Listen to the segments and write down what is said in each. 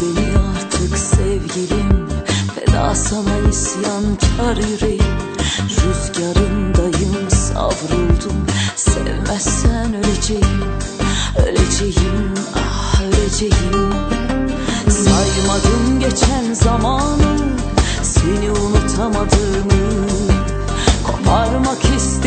beni artık sevgilim. Feda sana isyankar yüreğim. Rüzgarındayım savruldum. Sevmezsen öleceğim. Öleceğim ah öleceğim. Saymadım geçen zamanı Seni unutamadığımı. Koparmak istedim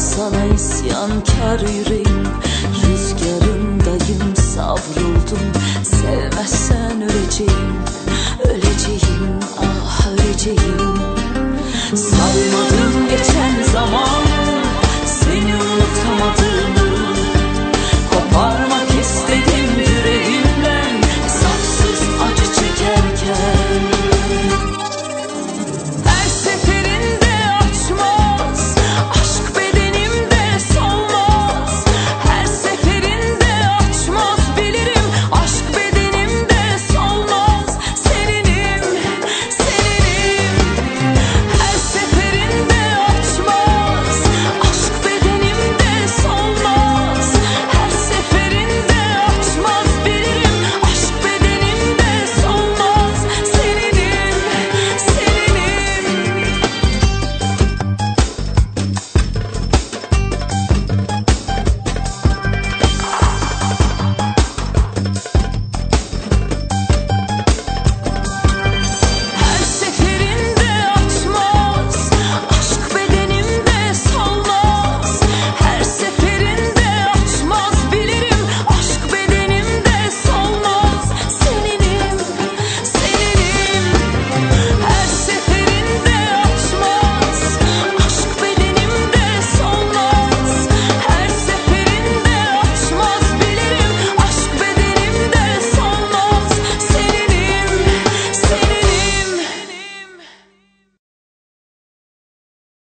sana isyankar yüreğim. Rüzgarındayım savruldum. Sevmezsen öleceğim. Öleceğim ah öleceğim